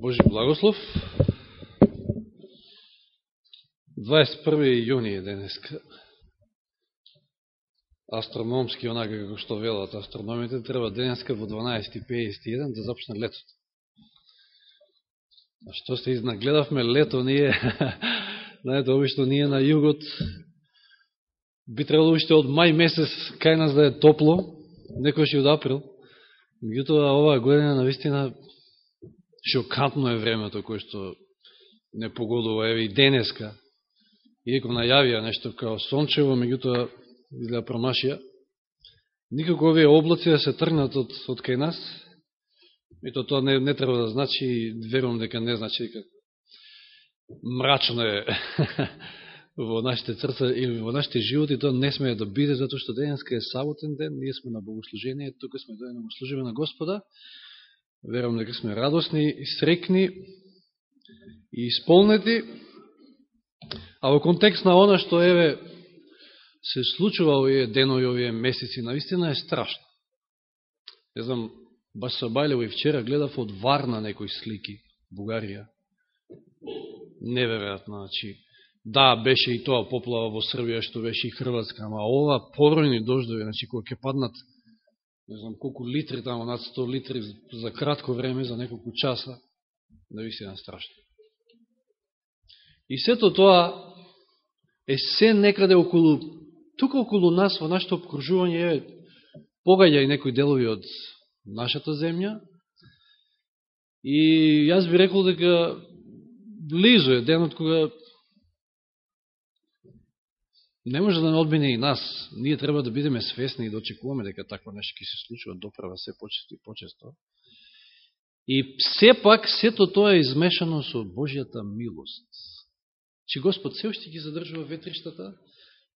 Божи благослов. 21. јуни е денеска. Астрономски, онака како што велат астрономите, треба денеска во 12.51 да започне летот. А што се изнагледавме лето, ние, знаете, обично ние на југот, би требало уште од мај месец кај нас да е топло, некој и од април. Меѓутоа, оваа година, наистина, шокантно е времето кое што не погодува, еве и денеска, иеко најавија нешто као сончево, меѓутоа изгледа промашија, никако овие облаци да се тргнат од, од кај нас, и то тоа не, не треба да значи, верувам дека не значи дека мрачно е во нашите црца или во нашите животи, тоа не смее да биде, затоа што денеска е саботен ден, ние сме на богослужение, тука сме дојдени да служиме на Господа, Верувам дека сме радосни, и срекни и исполнети. А во контекст на она што еве се случува овие денови, овие месеци, наистина е страшно. Не знам, баш се и вчера гледав од Варна некои слики, Бугарија. Неверојатно, значи, да, беше и тоа поплава во Србија, што беше и Хрватска, ама ова поројни дождови, значи, кога ќе паднат не знам колку литри тамо, над 100 литри за кратко време, за неколку часа, да ви се страшно. И сето тоа е се некаде околу, тука околу нас, во нашето обкружување, е погаѓа и некои делови од нашата земја, и јас би рекол дека близо е денот кога не може да не одмине и нас. Ние треба да бидеме свесни и да очекуваме дека такво нешто ќе се случува доправа се почесто и почесто. И сепак, сето тоа е измешано со Божијата милост. Че Господ се уште ги задржува ветриштата,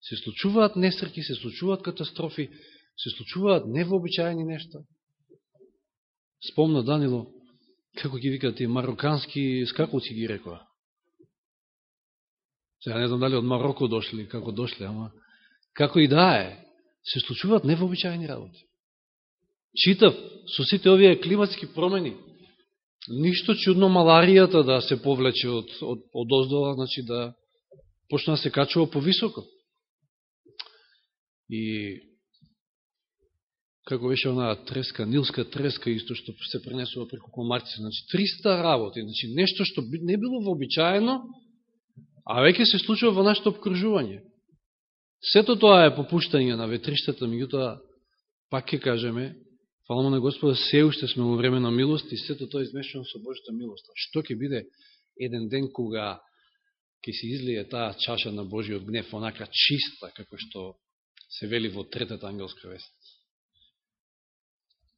се случуваат несреки, се случуваат катастрофи, се случуваат невообичаени нешта. Спомна Данило, како ги викат и марокански скакалци ги рекоа. Сега не знам дали од Мароко дошли, како дошли, ама како и да е, се случуваат невообичаени работи. Читав со сите овие климатски промени, ништо чудно маларијата да се повлече од, од, од оздола, значи да почна да се качува повисоко. И како беше онаа треска, нилска треска, исто што се пренесува преку комарци, значи 300 работи, значи нешто што не било вообичаено, а веќе се случува во нашето обкружување. Сето тоа е попуштање на ветриштата, меѓутоа, пак ќе кажеме, фаламо на Господа, се уште сме во време на милост и сето тоа е измешано со Божата милост. А што ќе биде еден ден кога ќе се излие таа чаша на Божиот гнев, онака чиста, како што се вели во третата ангелска вест.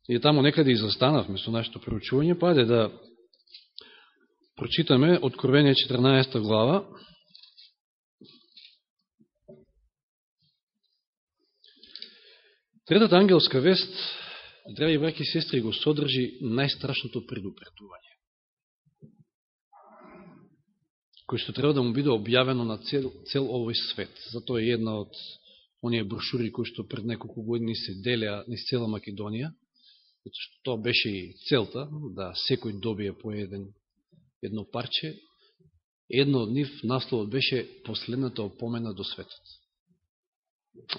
И тамо некаде изостанавме со нашето проучување, па да прочитаме Откровение 14 глава, Третата ангелска вест, драги браки и сестри, го содржи најстрашното предупредување, кој што треба да му биде објавено на цел, цел овој свет. Затоа е една од оние брошури кои што пред неколку години се делеа низ цела Македонија, што тоа беше и целта, да секој добие по еден, едно парче. Едно од нив, насловот беше Последната опомена до светот.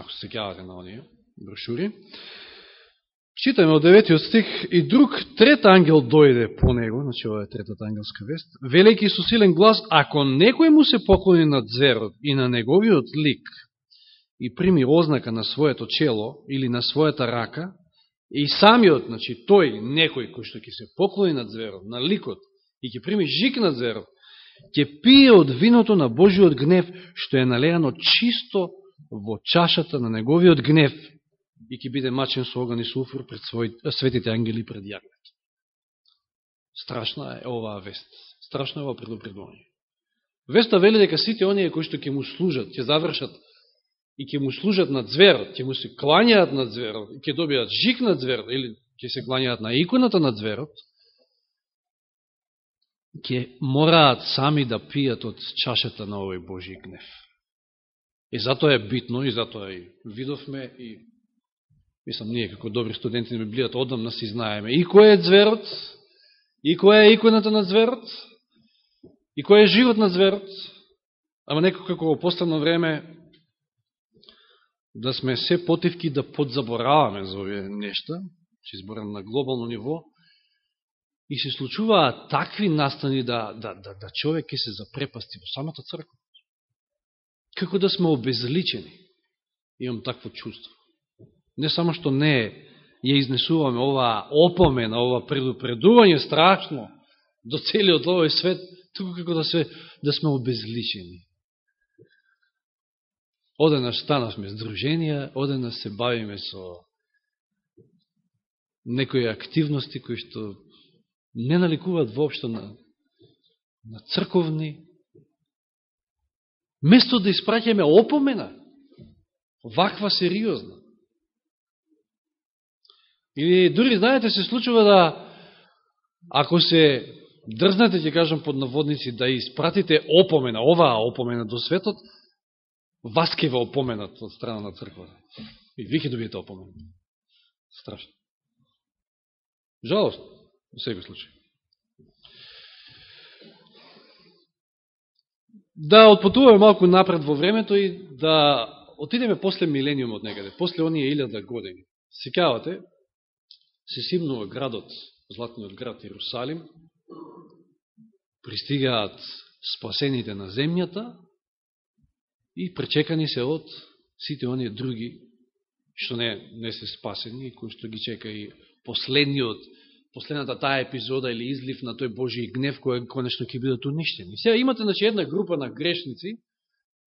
Ако се кјавате на оние брошури. Читаме од деветиот стих и друг трет ангел дојде по него, значи ова е третата ангелска вест, велики со силен глас, ако некој му се поклони на дзерот и на неговиот лик и прими ознака на своето чело или на својата рака, и самиот, значи тој, некој кој што ќе се поклони на зверот, на ликот, и ќе прими жик на зверот, ќе пие од виното на Божиот гнев, што е налеано чисто во чашата на неговиот гнев, и ќе биде мачен со оган и суфур пред свој, светите ангели пред јагнет. Страшна е оваа вест. Страшно е ова предупредување. Веста вели дека сите оние кои што ќе му служат, ќе завршат и ќе му служат на зверот, ќе му се клањаат на зверот, и ќе добиат жик на зверот, или ќе се клањаат на иконата на зверот, ќе мораат сами да пијат од чашата на овој Божи гнев. И затоа е битно, и затоа и видовме, и Мислам, ние како добри студенти да на Библијата одамна си знаеме и кој е зверот, и која е иконата на зверот, и кој е живот на зверот, ама некој како во последно време да сме се потивки да подзабораваме за овие нешта, че изборам на глобално ниво, и се случуваат такви настани да, да, да, да човек ќе се запрепасти во самата црква. Како да сме обезличени. Имам такво чувство. Не само што не ја изнесуваме ова опомена, ова предупредување страшно до целиот овој свет, туку како да, се, да сме обезличени. Оденаш станавме здруженија, оденаш се бавиме со некои активности кои што не наликуваат воопшто на, на црковни, место да испраќаме опомена, ваква сериозна. Или дури, знаете, се случува да, ако се дрзнете, ќе кажам под наводници, да испратите опомена, оваа опомена до светот, вас ке ве опоменат од страна на црквата. И ви ке добиете опомен. Страшно. Жалост, во секој случај. Да отпотуваме малку напред во времето и да отидеме после милениумот некаде, после оние илјада години. Секавате, се симнува градот, златниот град Иерусалим, пристигаат спасените на земјата, и пречекани се од сите оние други што не, не се спасени кои што ги чека и последниот, последната таа епизода или излив на тој Божи гнев кој конечно ќе бидат уништени. Сега имате значи, една група на грешници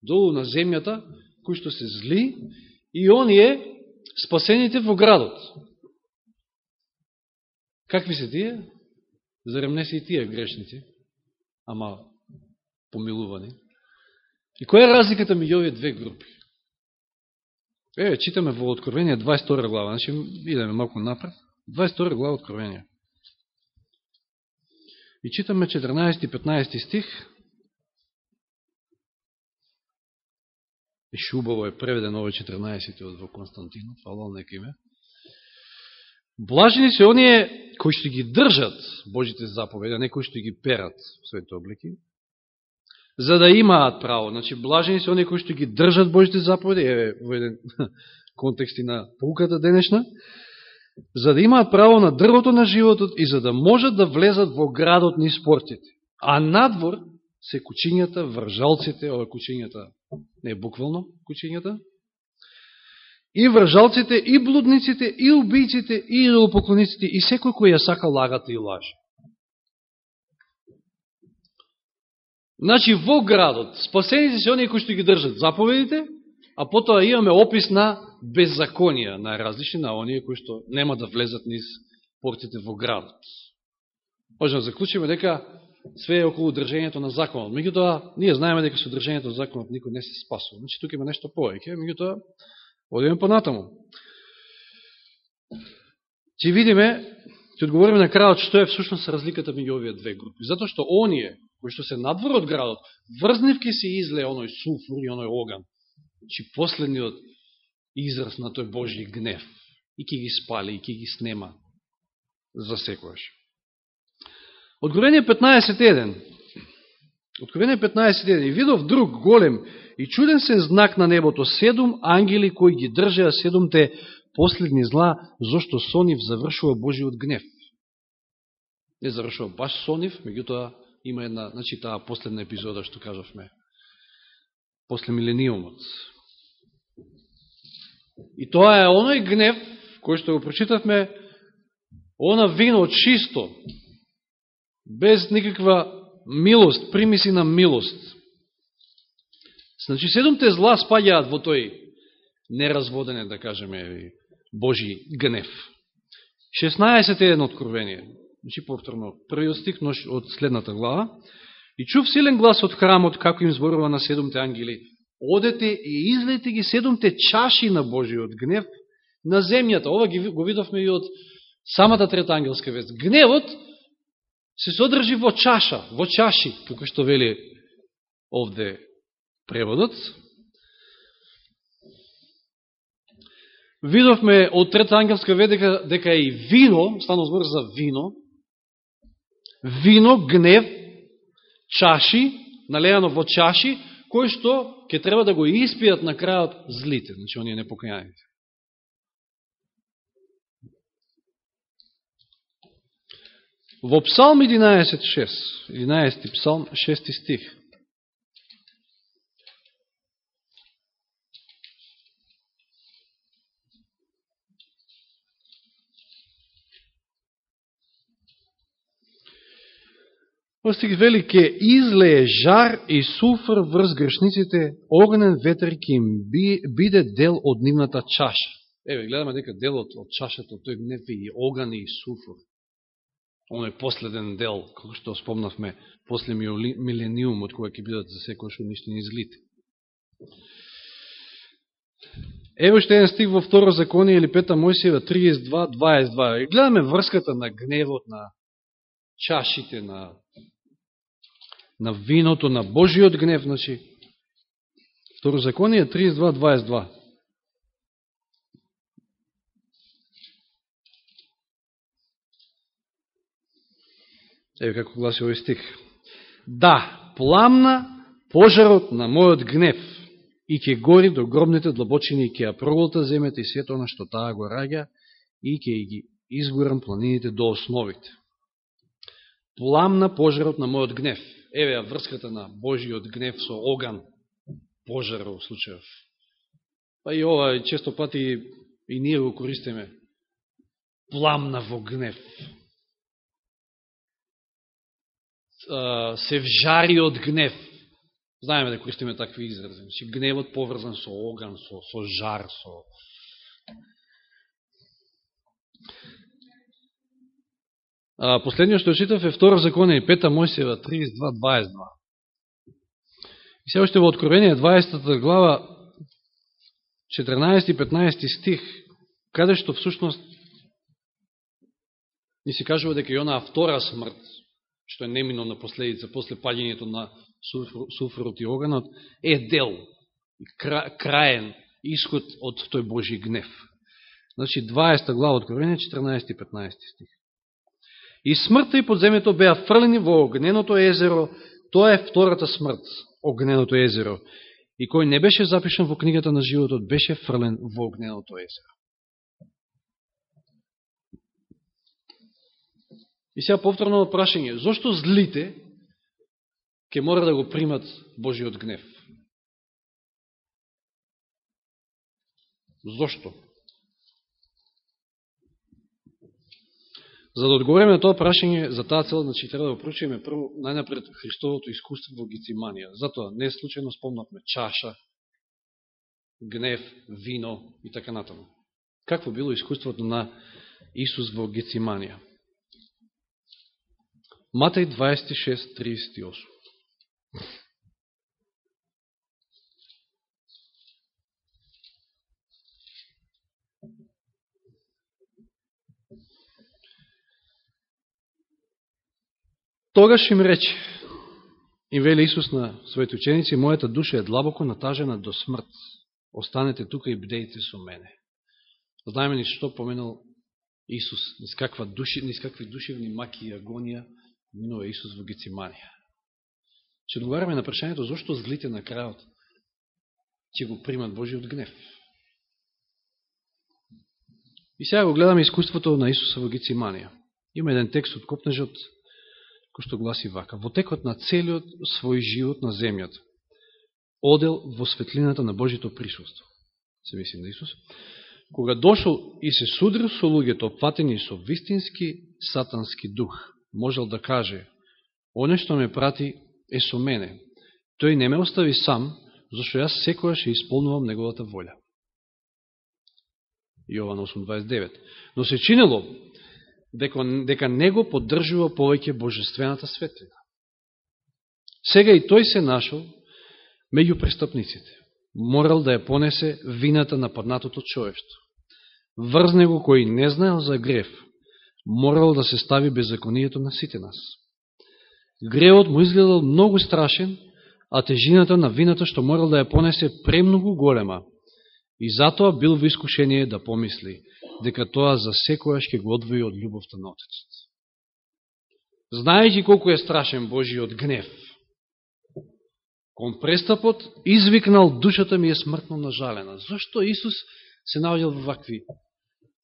долу на земјата кои што се зли и оние спасените во градот. Какви се тие? Зарем не се и тие грешници, ама помилувани. И која е разликата меѓу овие две групи? Еве, читаме во Откровение 22 глава, значи идеме малку напред. 22 глава Откровение. И читаме 14 и 15 стих. И шубаво е преведен овој 14 од во Константино, фалал нека име. Блажени се оние кои што ги држат Божите заповеди, а не кои што ги перат в своите облики, за да имаат право. Значи, блажени се оние кои што ги држат Божите заповеди, еве, во еден контекст и на пауката денешна, за да имаат право на дрвото на животот и за да можат да влезат во градот ни спортите. А надвор се кучињата, вржалците, ова кучињата не буквално кучињата, и вржалците, и блудниците, и убийците, и идолопоклониците, и секој кој ја сака лагата и лаже. Значи, во градот, спасените се оние кои што ги држат заповедите, а потоа имаме опис на беззаконија, најразлични на оние кои што нема да влезат низ портите во градот. Можем да заклучиме дека све е околу држењето на законот. Меѓутоа, ние знаеме дека со држењето на законот никој не се спасува. Значи, тука има нешто повеќе. Меѓутоа, одиме понатаму. Ти видиме, ќе одговориме на крајот што е всушност разликата меѓу овие две групи. Затоа што оние кои што се надвор од градот, врзнивки се изле оној суфур и оној оган. Чи последниот израз на тој Божи гнев. И ки ги спали, и ки ги снема за секојаш. Откровение 15.1. Откровение 15.1. И видов друг голем и чуден се знак на небото, седум ангели кои ги држеа седумте последни зла, зашто со нив завршува Божиот гнев. Не завршува баш со нив, меѓутоа има една, значи таа последна епизода што кажавме, после милениумот. И тоа е оној гнев, кој што го прочитавме, она вино чисто, без никаква милост, примиси на милост. Значи, седомте зла спаѓаат во тој неразводене, да кажеме, Божи гнев. 16 е едно откровение значи повторно, првиот стих од следната глава, и чув силен глас од храмот, како им зборува на седумте ангели, одете и излете ги седумте чаши на Божиот гнев на земјата. Ова ги, го видовме и од самата трета ангелска вест. Гневот се содржи во чаша, во чаши, како што вели овде преводот. Видовме од трета ангелска вест дека, дека и вино, стано збор за вино, вино, гнев, чаши, налеано во чаши, кој што ќе треба да го испијат на крајот злите, значи оние непокајаните. Во Псалм 11.6, 11 Псалм 6 стих, Остиг вели, ке излее жар и суфр врз грешниците, огнен ветер ке им биде дел од нивната чаша. Еве, гледаме дека делот од чашата, тој гнев и оган и суфр. Оној последен дел, како што спомнавме, после милениумот, кога ќе бидат за секој што ништо не излите. Ево што еден стих во второ законие или пета Мојсиева 32, 22. Гледаме врската на гневот, на чашите, на на виното на Божиот гнев, значи, Второзаконие 32.22. Еве како гласи овој стих. Да, пламна пожарот на мојот гнев и ќе гори до гробните длабочини и ќе ја проголта земјата и свето на што таа го раѓа и ќе ги изгорам планините до основите. Пламна пожарот на мојот гнев еве ја врската на Божиот гнев со оган, пожар во случајов. Па и ова често пати и ние го користиме. Пламна во гнев. Се вжари од гнев. Знаеме да користиме такви изрази. Значи, гневот поврзан со оган, со, со жар, со... А, последниот што читав е втора законе и пета Мојсева 32.22. И се още во Откровение 20 глава 14 и 15 стих, каде што всушност ни се кажува дека и онаа втора смрт, што е неминовна последица после паѓањето на суфрот и оганот, е дел, краен исход од тој Божи гнев. Значи 20 глава Откровение 14 и 15 стих. И смртта и подземето беа фрлени во огненото езеро, тоа е втората смрт, огненото езеро. И кој не беше запишан во книгата на животот, беше фрлен во огненото езеро. И сега повторно прашање, зошто злите ќе мора да го примат Божиот гнев? Зошто? За да одговориме на тоа прашање, за таа цел, значи, треба да проучиме прво најнапред Христовото искуство во Гициманија. Затоа не случайно спомнавме чаша, гнев, вино и така натаму. Какво било искуството на Исус во Гициманија? Матеј 26.38 Тогаш им рече, им вели Исус на своите ученици, мојата душа е длабоко натажена до смрт. Останете тука и бдејте со мене. Знаеме ни што поменал Исус, низ, каква души, низ какви душевни маки и агонија минува Исус во Гециманија. Че одговараме на прашањето, зашто злите на крајот ќе го примат Божиот гнев. И сега го гледаме искуството на Исуса во Гециманија. Има еден текст од Копнежот, кој што гласи вака. Во текот на целиот свој живот на земјата, одел во светлината на Божито присуство. Се мислим на Исус. Кога дошол и се судрил со луѓето опфатени со вистински сатански дух, можел да каже, оне што ме прати е со мене. Тој не ме остави сам, зашто јас секојаш ја исполнувам неговата волја. Јован 8.29. Но се чинело дека, дека него поддржува повеќе божествената светлина. Сега и тој се нашол меѓу престапниците. Морал да ја понесе вината на паднатото човештво. Врз него кој не знаел за греф, морал да се стави беззаконијето на сите нас. Греот му изгледал многу страшен, а тежината на вината што морал да ја понесе премногу голема, и затоа бил во искушение да помисли дека тоа за секојаш ќе го одвои од љубовта на Отецот. знаејќи колку е страшен Божиот гнев, кон престапот извикнал душата ми е смртно нажалена. Зошто Исус се наоѓал во вакви,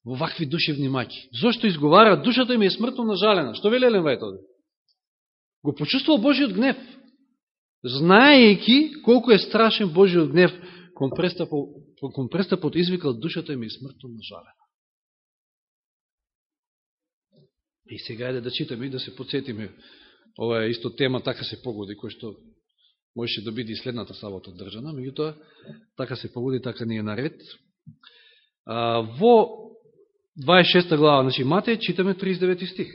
во вакви душевни маки? Зошто изговара душата им е смртно нажалена? Што вели Елен Вајт Го почувствувал Божиот гнев, знаејќи колку е страшен Божиот гнев, кон престапот, кон престапот извикал душата им е смртно нажалена. И сега е да читаме и да се подсетиме. Ова е исто тема, така се погоди, кој што можеше да биде и следната сабота држана, меѓутоа, така се погоди, така не е наред. А, во 26 глава, значи Матеј, читаме 39 стих.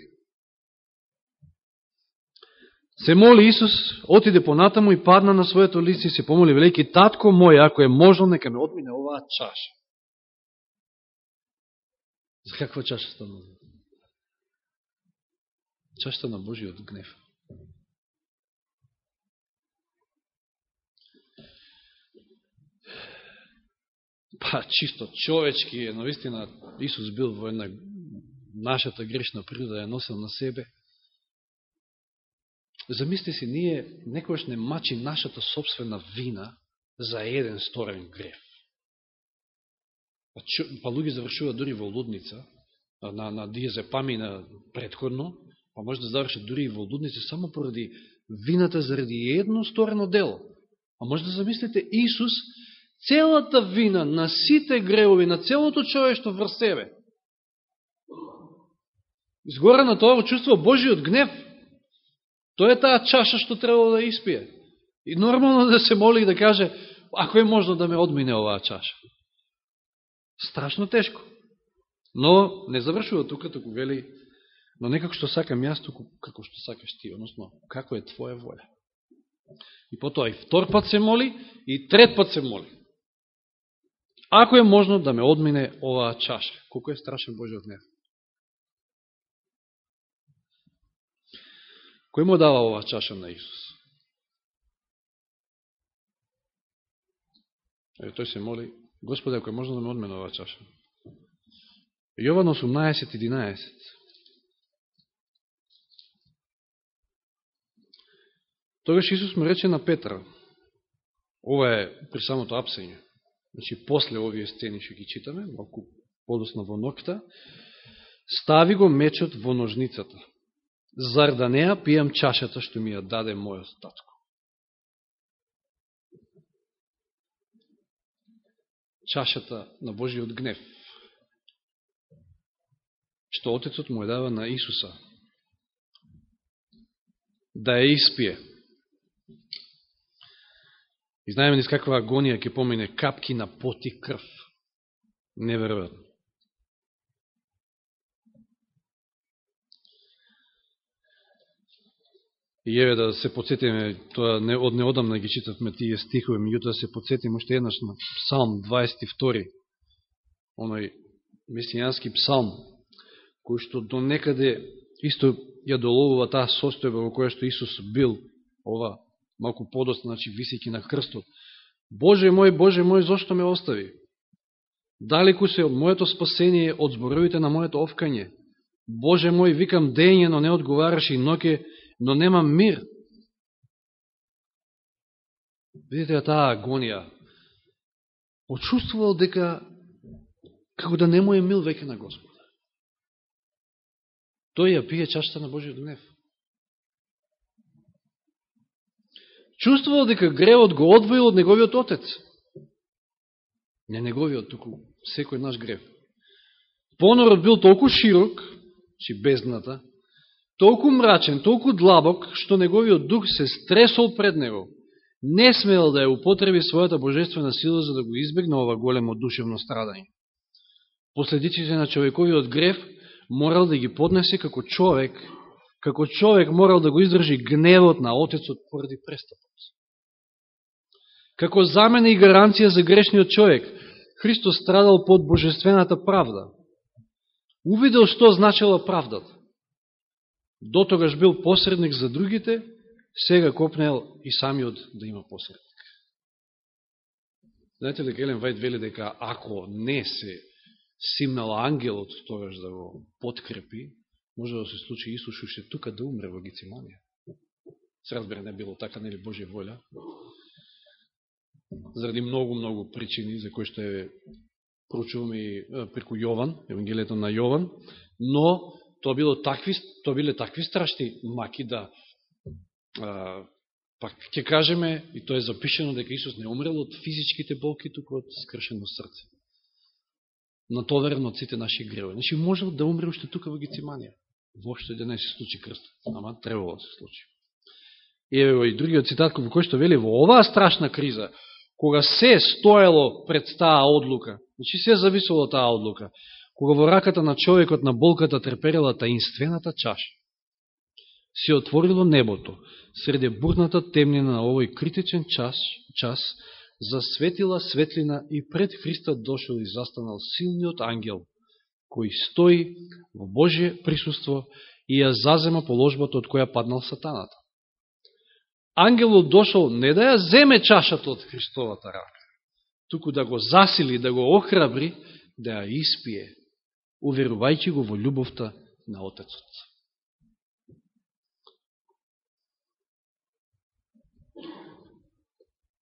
Се моли Исус, отиде понатаму и падна на своето лице и се помоли, велики татко мој, ако е можно, нека ме одмине оваа чаша. За каква чаша станува? Чашата на Божиот гнев. Па, чисто човечки е, вистина, Исус бил во една нашата грешна природа, ја носил на себе. Замисли си, ние некојаш не мачи нашата собствена вина за еден сторен греф. Па, па луѓе завршуваат дури во лудница, на, на диезепамина предходно, па може да завршат дури и во лудница само поради вината заради едно сторено дело. А може да замислите, Исус целата вина на сите гревови, на целото човештво врз себе. Изгора на тоа чувства Божиот гнев. Тоа е таа чаша што требало да испие. И нормално да се моли и да каже, ако е можно да ме одмине оваа чаша. Страшно тешко. Но не завршува тука, току вели, но некако што сакам јас, како што сакаш ти, односно, како е твоја воля. И потоа и втор пат се моли, и трет пат се моли. Ако е можно да ме одмине оваа чаша, колко е страшен Божиот гнев. Кој му дава оваа чаша на Исус? Е, тој се моли, Господе, ако е можно да ме одмине оваа чаша. Јован 18.11 Тогаш Исус му рече на Петра, ова е при самото апсење, значи после овие сцени што ги читаме, малку подосно во ноќта, стави го мечот во ножницата. Зар да не ја пијам чашата што ми ја даде мојот татко? Чашата на Божиот гнев, што Отецот му ја дава на Исуса, да ја испие, И знаеме низ каква агонија ќе помине капки на поти крв. Неверојатно. И еве да се подсетиме, тоа не, од неодамна ги читавме тие стихови, меѓутоа да се подсетиме уште еднаш на Псалм 22, оној месијански псалм, кој што до некаде исто ја доловува таа состојба во која што Исус бил, ова малку подост, значи, висејќи на крстот. Боже мој, Боже мој, зошто ме остави? Далеку се од моето спасение, од зборовите на моето овкање. Боже мој, викам дење, но не одговараш и ноке, но немам мир. Видите таа агонија. Почувствувал дека како да не му е мил веќе на Господа. Тој ја пие чашата на Божиот гнев. Чувствувал дека гревот го одвоил од неговиот отец. Не неговиот, туку секој наш грев. Понорот бил толку широк, чи бездната, толку мрачен, толку длабок, што неговиот дух се стресол пред него. Не смел да ја употреби својата божествена сила за да го избегне ова големо душевно страдање. Последиците на човековиот грев морал да ги поднесе како човек како човек морал да го издржи гневот на Отецот поради престапот. Како замена и гаранција за грешниот човек, Христос страдал под божествената правда. Увидел што значила правдата. Дотогаш бил посредник за другите, сега копнел и самиот да има посредник. Знаете дека Елен Вајд вели дека ако не се симнал ангелот тогаш да го подкрепи, може да се случи Исус уште тука да умре во Гециманија. Се разбира, не било така, нели Божја воља. Заради многу, многу причини, за кои што е проучуваме и преку Јован, Евангелието на Јован, но тоа било такви, тоа биле такви страшни маки да а, пак ќе кажеме, и тоа е запишено дека Исус не умрел од физичките болки, туку од скршено срце. Натоверен од сите наши гревови. Значи можел да умре уште тука во Гециманија. Вошто да не се случи крстот, ама требало да се случи. И еве и другиот цитат кој што вели во оваа страшна криза, кога се стоело пред таа одлука, значи се зависело од таа одлука, кога во раката на човекот на болката треперела таинствената чаша, се отворило небото, среде бурната темнина на овој критичен час, час засветила светлина и пред Христа дошел и застанал силниот ангел, кој стои во Божие присуство и ја зазема положбата од која паднал сатаната ангелот дошол не да ја земе чашата од Христовата рака, туку да го засили, да го охрабри, да ја испие, уверувајќи го во љубовта на Отецот.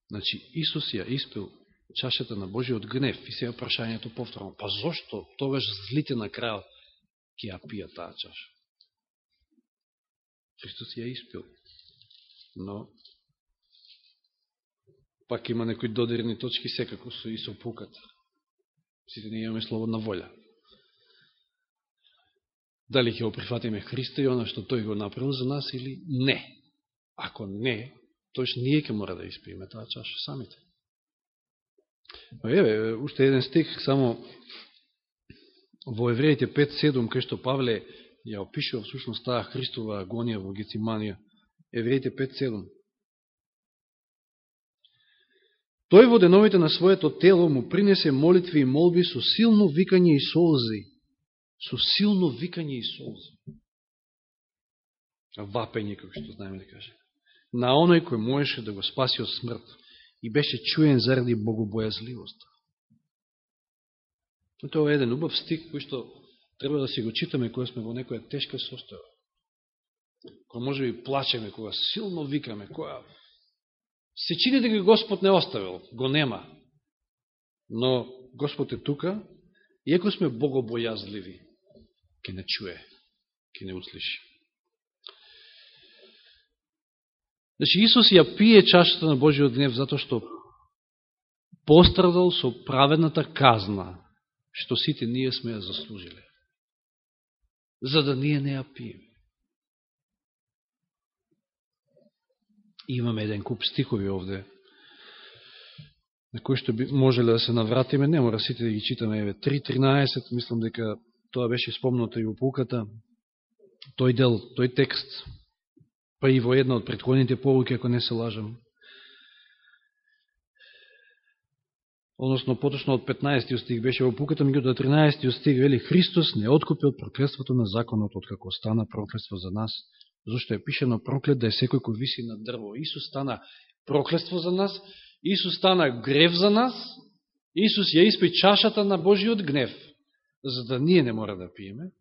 Значи, Исус ја испил чашата на Божиот гнев и сега прашањето повторно. Па зошто тогаш злите на крајот ќе ја пија таа чаша? Христос ја испил но пак има некои додирни точки секако со и со пуката. Сите не имаме слободна волја. Дали ќе го прифатиме Христа и она што Тој го направил за нас или не. Ако не, тој ние ќе мора да испиеме таа чаша самите. Па еве, уште еден стих, само во Евреите 5.7, кај што Павле ја опишува всушност таа Христова агонија во Гециманија, Евреите 5.7. Тој во деновите на своето тело му принесе молитви и молби со силно викање и солзи. Со силно викање и солзи. Вапење, како што знаеме да кажеме На оној кој можеше да го спаси од смрт и беше чуен заради богобојазливост. Тоа е еден убав стик кој што треба да си го читаме кога сме во некоја тешка состојба кога може би плачеме, кога силно викаме, кога се чини дека Господ не оставил, го нема. Но Господ е тука, иако сме богобојазливи, ке не чуе, ке не услиши. Значи, Исус ја пие чашата на Божиот гнев затоа што пострадал со праведната казна, што сите ние сме ја заслужиле. За да ние не ја пиеме. Имаме еден куп стихови овде, на кои што би, можеле да се навратиме, не мора сите да ги читаме, еве 3.13, мислам дека тоа беше спомнато и во пулката, тој дел, тој текст, па и во една од предходните полуки, ако не се лажам. Односно, поточно од 15 стих беше во пуката, меѓуто 13 стих вели Христос не откупи од проклетството на законот, од како стана проклетство за нас, зашто е пишено проклет да е секој кој виси на дрво. Исус стана проклетство за нас, Исус стана грев за нас, Исус ја испи чашата на Божиот гнев, за да ние не мора да пиеме.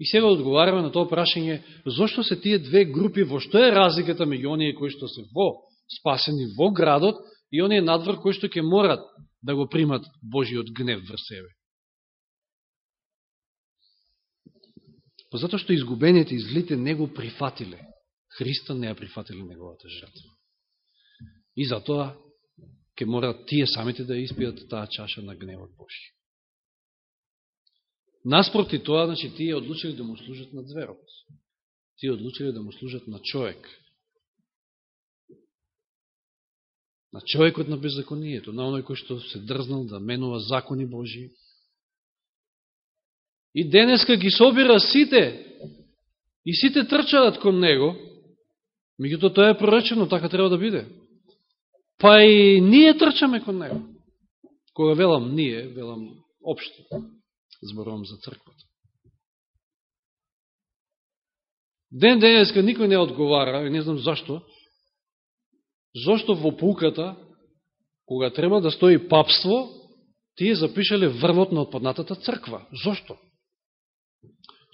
И сега одговараме на тоа прашање, зашто се тие две групи, во што е разликата меѓу оние кои што се во спасени во градот и оние надвор кои што ќе морат да го примат Божиот гнев врз себе. Па затоа што изгубените и злите не го прифатиле. Христа не ја прифатиле неговата жртва. И затоа ќе мора тие самите да испијат таа чаша на гневот Божи. Наспроти тоа, значи, тие одлучили да му служат на зверот. Тие одлучили да му служат на човек. На човекот на беззаконието, на оној кој што се дрзнал да менува закони Божи, И денеска ги собира сите, и сите трчаат кон него, меѓуто тоа е проречено, така треба да биде. Па и ние трчаме кон него. Кога велам ние, велам обшто, зборувам за црквата. Ден денеска никој не одговара, и не знам зашто, зашто во пулката, кога треба да стои папство, тие запишале врвот на отпаднатата црква. Зошто?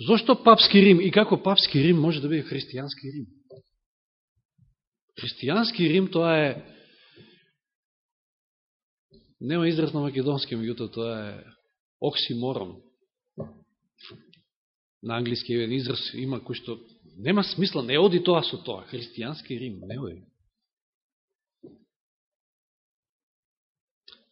Зошто папски Рим и како папски Рим може да биде христијански Рим? Христијански Рим тоа е нема израз на македонски, меѓуто тоа е оксиморон. На англиски еден израз има кој што нема смисла, не оди тоа со тоа. Христијански Рим, не оди.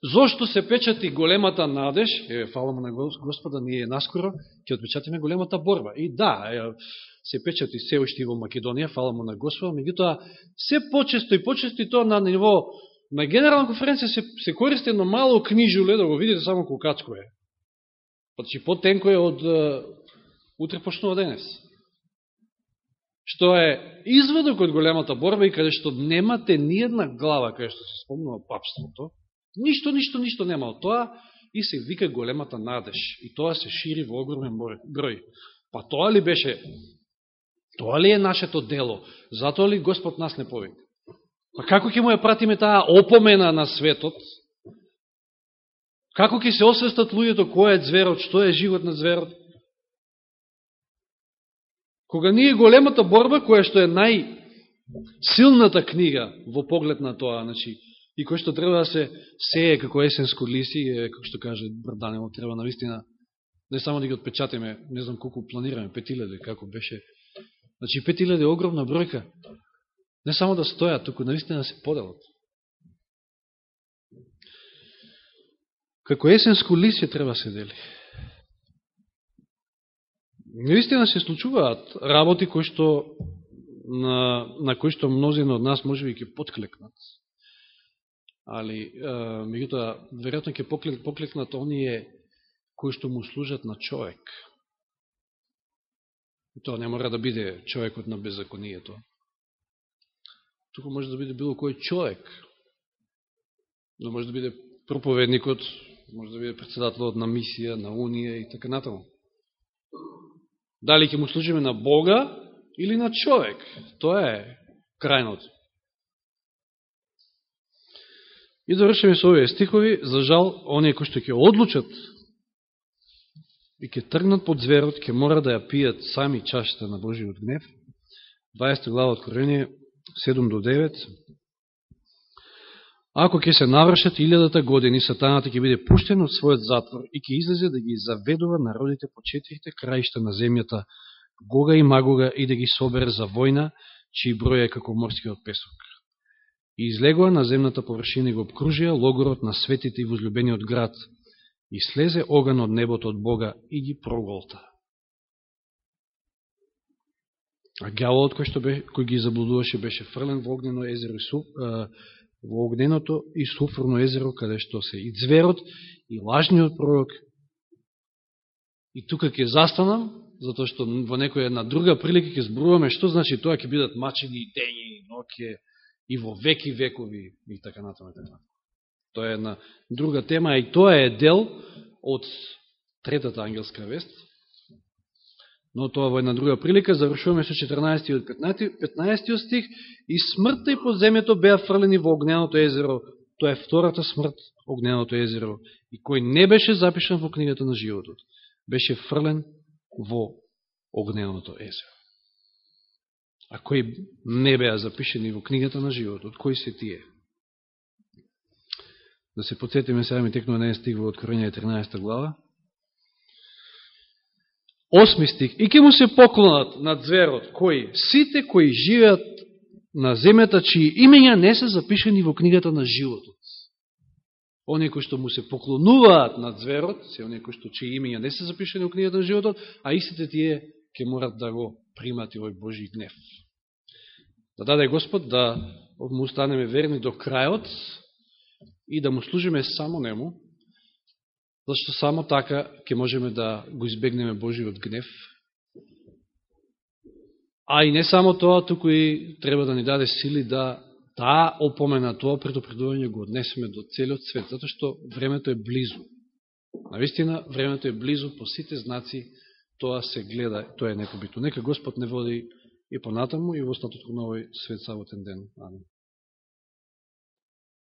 Зошто се печати големата надеж, Еве, фаламе на Господа, ние наскоро ќе отпечатиме големата борба. И да, е, се печати се уште во Македонија, фаламе на Господа, меѓутоа се почесто и почесто и тоа на ниво на генерална конференција се, се користи едно мало книжуле, да го видите само колкачко е. Значи, по-тенко е од утре почнува денес. Што е изведок од големата борба и каде што немате ни една глава каде што се спомнува папството, Ништо, ништо, ништо нема од тоа и се вика големата надеж. И тоа се шири во огромен број. Па тоа ли беше, тоа ли е нашето дело? Затоа ли Господ нас не повика? Па како ќе му ја пратиме таа опомена на светот? Како ќе се освестат луѓето кој е зверот, што е живот на зверот? Кога ние големата борба, која што е најсилната книга во поглед на тоа, значи, и кој што треба да се сее како есенско лиси, како што каже Брданево, треба навистина не само да ги отпечатиме, не знам колку планираме, петиледе, како беше. Значи, петиледе е огромна бројка. Не само да стојат, туку наистина да се поделат. Како есенско лиси треба се дели. Наистина се случуваат работи кои што на, на кои што мнозина од нас може би ќе подклекнат али, меѓутоа, веројатно ќе поклекнат оние кои што му служат на човек. И тоа не мора да биде човекот на беззаконието. Туку може да биде било кој човек. Но може да биде проповедникот, може да биде председателот на мисија, на унија и така натаму. Дали ќе му служиме на Бога или на човек? Тоа е крајното. И завршиме со овие стихови, за жал, оние кои што ќе одлучат и ќе тргнат под зверот, ќе мора да ја пијат сами чашата на Божиот гнев. 20 глава Откровение 7 до 9. Ако ќе се навршат илјадата години, сатаната ќе биде пуштен од својот затвор и ќе излезе да ги заведува народите по четирите краишта на земјата, Гога и Магога, и да ги собере за војна, чиј број е како морскиот песок и излегува на земната површина и го обкружија логорот на светите и возлюбениот град, и слезе оган од небото од Бога и ги проголта. А гјаволот кој, што бе, кој ги заблудуваше беше фрлен во огнено езеро и во огненото и суфрно езеро, каде што се и зверот, и лажниот пророк. И тука ќе застанам, затоа што во некоја една друга прилика ќе зборуваме што значи тоа ќе бидат мачени и дењи, и ноќе, и во веки векови и така натаму. Така. Тоа е една друга тема и тоа е дел од третата ангелска вест. Но тоа во една друга прилика завршуваме со 14 и 15 стих и смртта и подземјето беа фрлени во огненото езеро. Тоа е втората смрт, огненото езеро, и кој не беше запишан во книгата на животот. Беше фрлен во огненото езеро а кои не беа запишени во книгата на животот, кои се тие? Да се подсетиме сега ми текнува на стих во Откровение 13 глава. Осми стих. И ке му се поклонат над зверот, кои сите кои живеат на земјата, чии имења не се запишени во книгата на животот. Оние кои што му се поклонуваат над зверот, се оние кои што чии имења не се запишени во книгата на животот, а истите тие ќе морат да го примат и овој Божи гнев. Да даде Господ да му останеме верни до крајот и да му служиме само нему, зашто само така ќе можеме да го избегнеме Божиот гнев. А и не само тоа, туку и треба да ни даде сили да таа опомена, тоа предупредување го однесеме до целиот свет, затоа што времето е близу. Навистина, времето е близу, по сите знаци тоа се гледа, тоа е непобито. Нека Господ не води и понатаму и во остатокот на овој свет саботен ден. Амин.